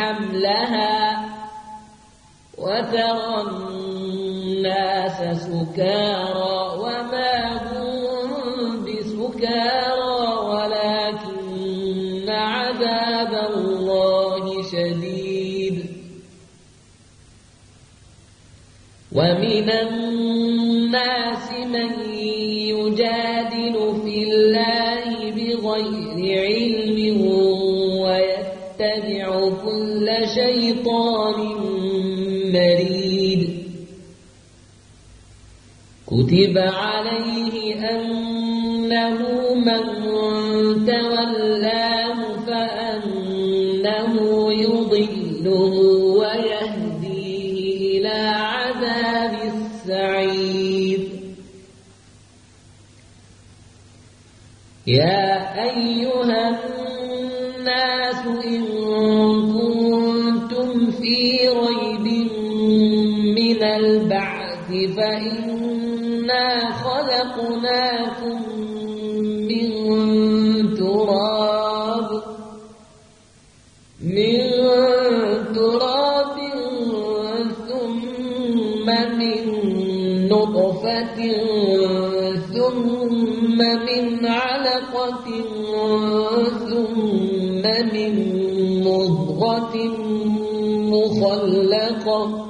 حملها وترى الناس سكارى وما هم بسكارى ولكن عذاب الله شديد. ومن الناس شيطان مريد. كتب عليه أنه من تولاه فأنه يضله ويهديه إلى عذاب السعير. يا فإنا خلقناكم من تراب من تراب ثم من نطفة ثم من علقة ثم من مضغة مخلقة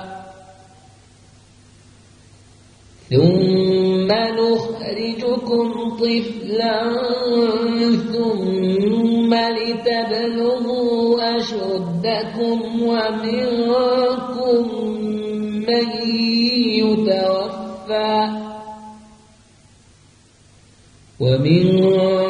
طفلا ثم لتبلغوا أشدكم ومنكم من يتوفى ومنكم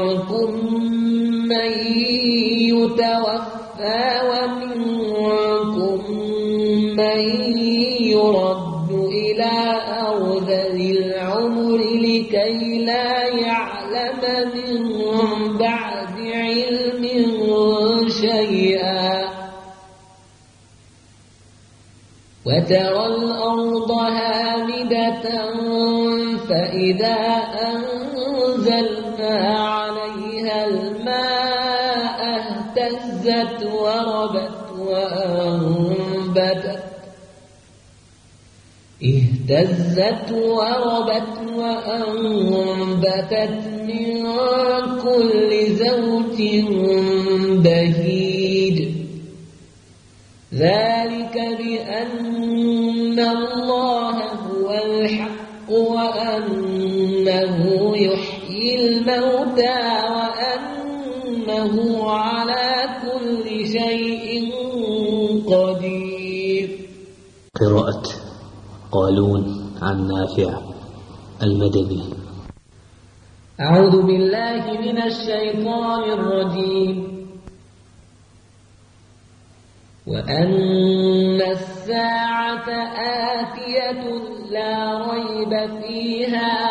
وترى الأرض هامدة فإذا أنزلنا عليها الماء اهتزت وربت وأنبتت اهتزت وربت وأنبتت من كل زوج بهيد قالون عن نافع المدني. أعوذ بالله من الشيطان الرجيم. وأن الساعة آتية لا ريب فيها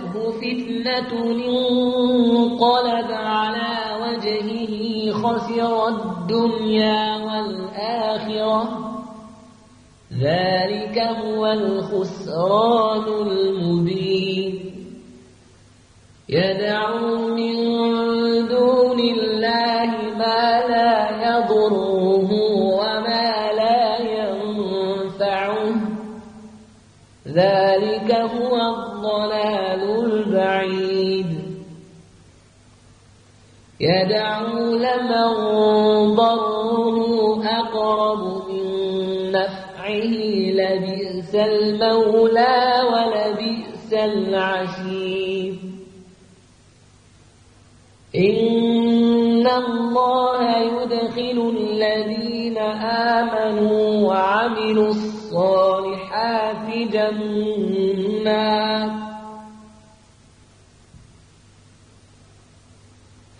فتنة انقلب على وجهه خسر الدنيا والآخرة. ذلك هو الخسران المبين. يدعو من يدعو لمن ضره أقرب من نفعه لبئس المولى ولبئس العشير. إن الله يدخل الذين آمنوا وعملوا الصالحات جنات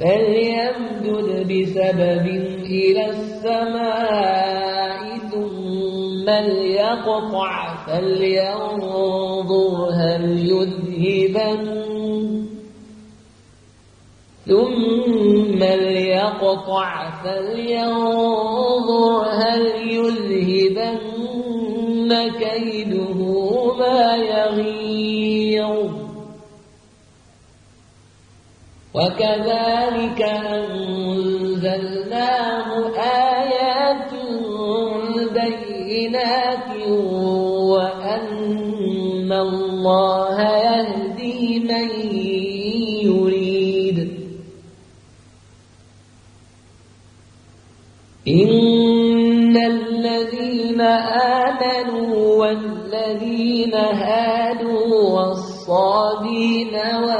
فليمدد بسبب إلى السماء ثم ليقطع فلينظر هل يذهبن. ثم ليقطع فلينظر هل يذهبن كيده. وكذلك أنزلناه آيات بينات وأن الله يهدي من يريد. إن الذين آمنوا والذين هادوا والصابين والنصارى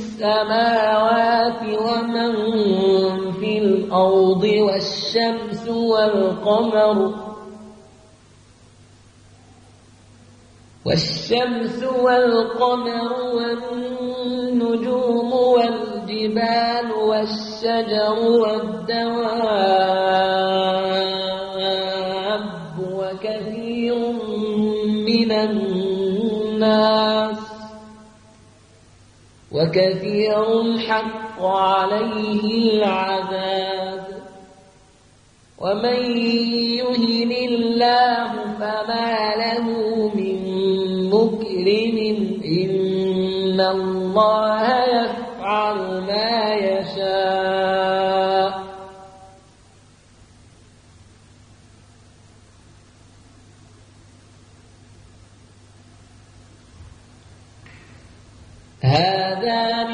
السماوات ومن في الأرض والشمس والقمر والشمس والقمر والنجوم والجبال والشجر والدواب وكثير من الناس وكثير حق عليه العذاب. ومن يهن الله فما له من مكرم إن الله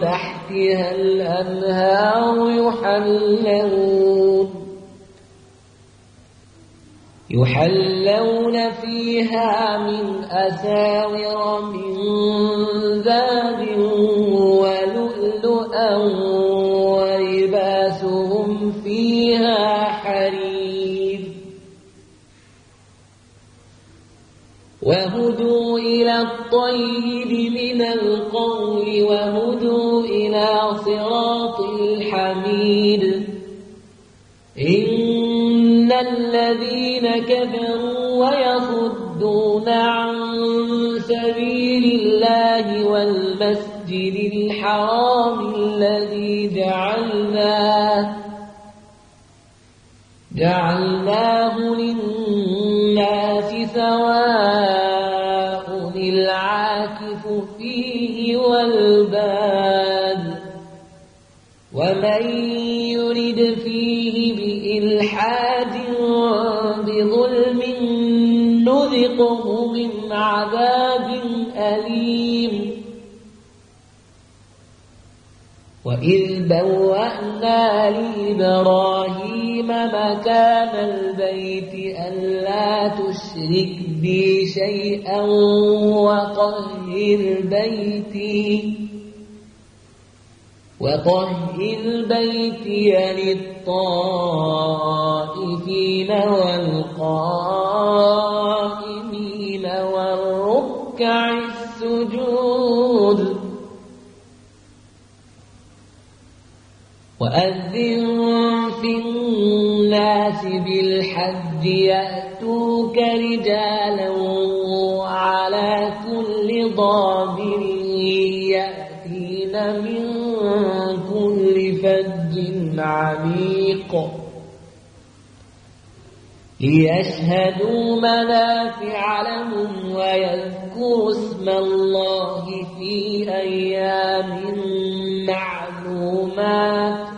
تحتها الأنهار يحلون. يحلون فيها من أساور من ذاب ولؤلؤا ولباسهم فيها حرير. وهدوا إلى الطيب من القول وهدوا صراط الحميد. إن الذين كفروا ويصدون عن سبيل الله والمسجد الحرام الذي جعلناه جعلناه للناس وإذ بوأنا لإبراهيم مكان البيت ألا تشرك بي شيئا وطهر بيتي وطهر بيتي للطائفين والقائمين والركع وأذن في الناس بالحج يأتوك رجالا وعلى كل ضامر يأتين من كل فج عميق ليشهدوا منافع لهم ويذكروا اسم الله في أيام معلومات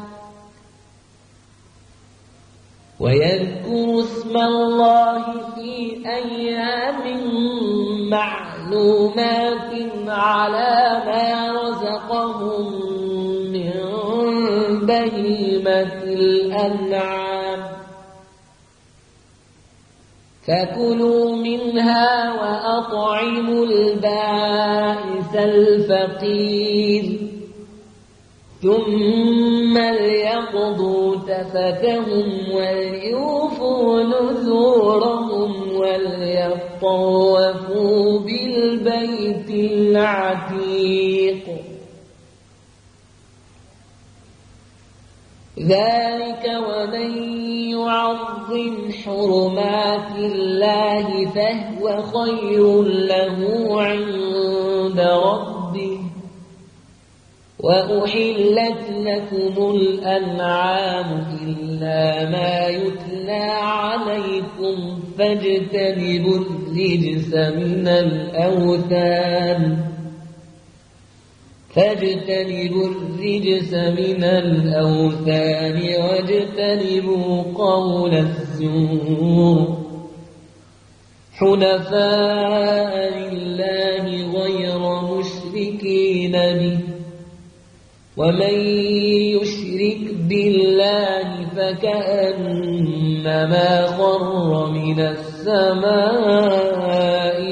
ويذكروا اسم الله في أيام معلومات على ما رزقهم من بهيمة الأنعام. فكلوا منها وأطعموا البائس الفقير. ثم ليقضوا تفتهم وليوفوا نذورهم وليطوفوا بالبيت العتيق. ذلك ومن يعظم حرمات الله فهو خير له عند ربه. وأحلت لكم الأنعام إلا ما يتلى عليكم فاجتنبوا الرجس من الأوثان فاجتنبوا الرجس من الأوثان واجتنبوا قول الزور حنفاء لله غير مشركين به ومن يشرك بالله فكأنما خر من السماء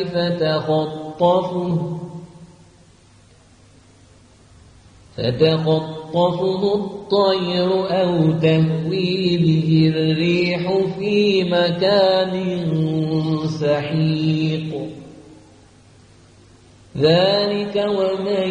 فتخطفه فتخطفه الطير أو تهوي به الريح في مكان سحيق ذلك ومن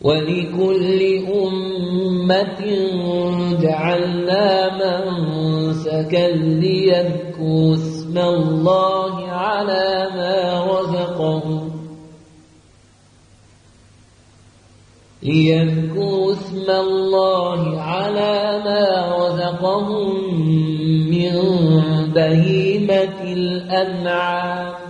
ولكل أمة جعلنا منسكا ليذكروا اسم الله على ما رزقهم ليذكروا اسم الله على ما رزقهم من بهيمة الأنعام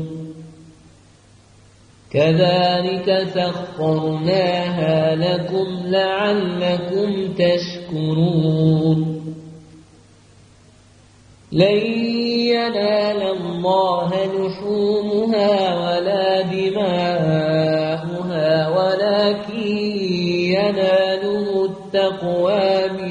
كذلك سخرناها لكم لعلكم تشكرون. لن ينال الله لحومها ولا دماؤها ولكن يناله التقوى منكم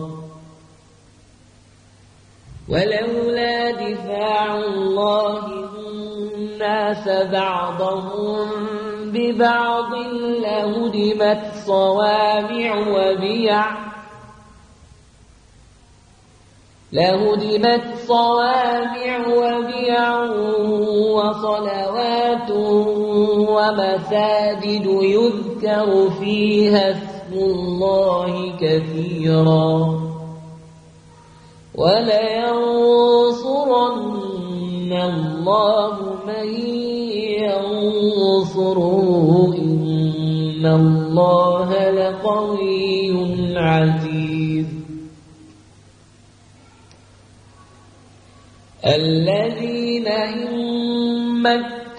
ولولا دفاع الله الناس بعضهم ببعض لهدمت صوامع وبيع لهدمت صوامع وبيع وصلوات ومساجد يذكر فيها اسم الله كثيرا. ولينصرن الله من ينصره. إن الله لقوي عزيز. الذين إن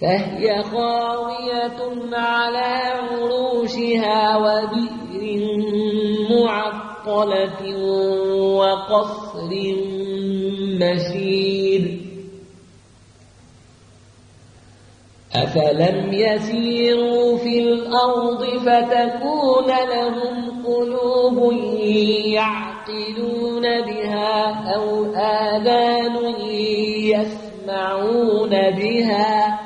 فهي خاوية على عروشها وبئر معطلة وقصر مشيد أفلم يسيروا في الأرض فتكون لهم قلوب يعقلون بها أو آذان يسمعون بها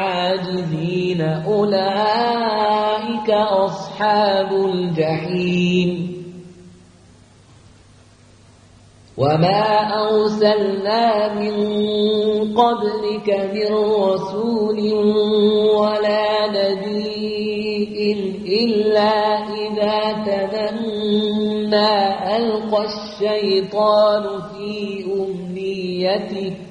أولئك أصحاب الجحيم. وما أرسلنا من قبلك من رسول ولا نبي إلا إذا تمنى ألقى الشيطان في أمنيته.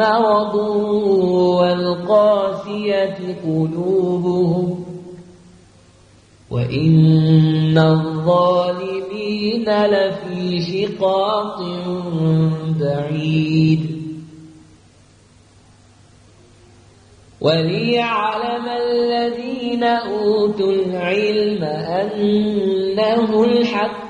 مرض والقاسية قلوبهم وإن الظالمين لفي شقاق بعيد وليعلم الذين أوتوا العلم أنه الحق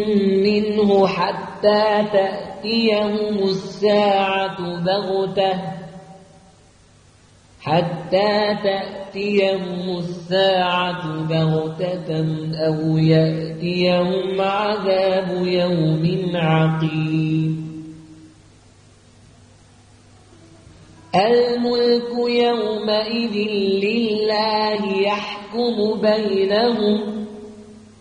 منه حتى تأتيهم الساعة بغتة. حتى تأتيهم الساعة بغتة أو يأتيهم عذاب يوم عقيم. الملك يومئذ لله يحكم بينهم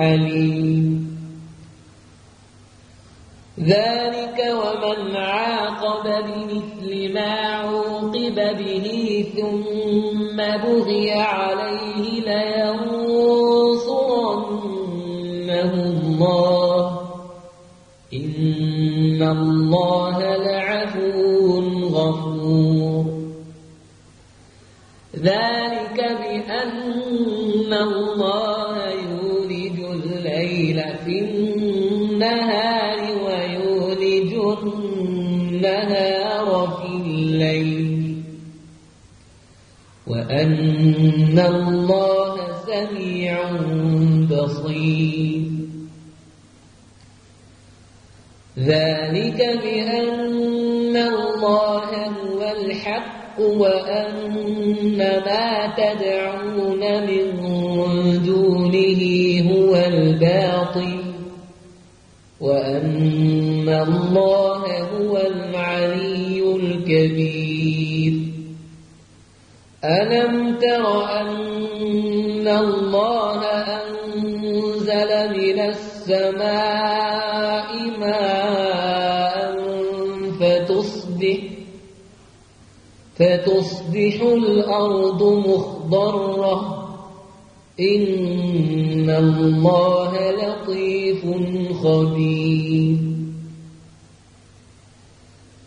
حليم ذلك ومن عاقب بمثل ما عوقب به ثم بغي عليه لينصرنه الله. إن الله لعفو غفور. ذلك بأن الله في الليل وأن الله سميع بصير ذلك بأن الله هو الحق وأن ما تدعون من دونه هو الباطل وأن الله هو العلي الكبير ألم تر أن الله أنزل من السماء ماء فتصبح فتصبح الأرض مخضرة. إن الله لطيف خبير.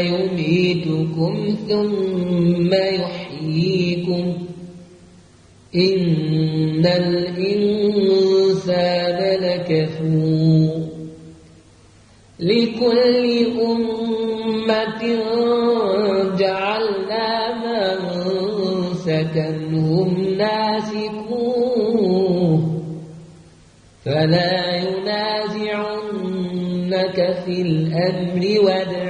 يميتكم ثم يحييكم إن الإنسان لكفور لكل أمة جعلنا منسكا هم ناسكوه فلا ينازعنك في الأمر وادع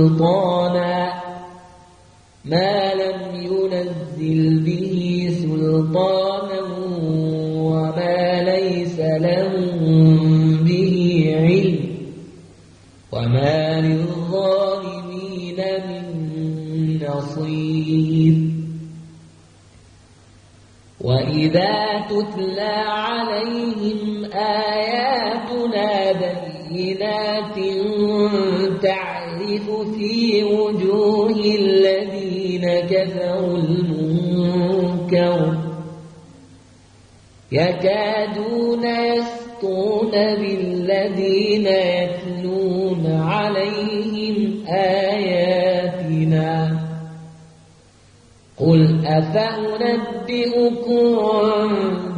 سلطانا ما لم ينزل به سلطانا وما ليس لهم به علم وما للظالمين من نصير وإذا تتلى عليهم آياتنا بينات تعرف في وجوه الذين كفروا المنكر يكادون يسطون بالذين يتلون عليهم آياتنا قل أفأنبئكم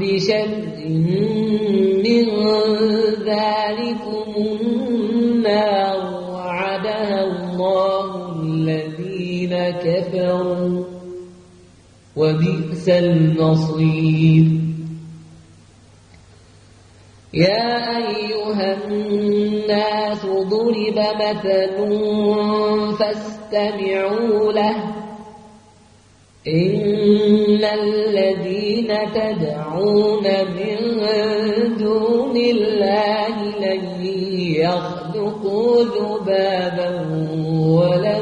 بشر من ذلكم كفروا وبئس المصير. يا أيها الناس ضرب مثل فاستمعوا له. إن الذين تدعون من دون الله لن يخلقوا ذبابا ولو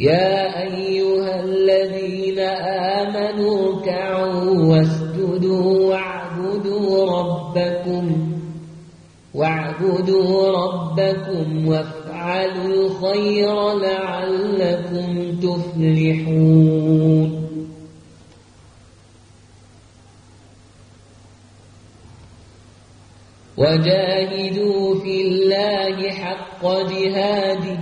يا أيها الذين آمنوا كعوا واسجدوا واعبدوا ربكم واعبدوا ربكم وافعلوا الخير لعلكم تفلحون. وجاهدوا في الله حق جهاده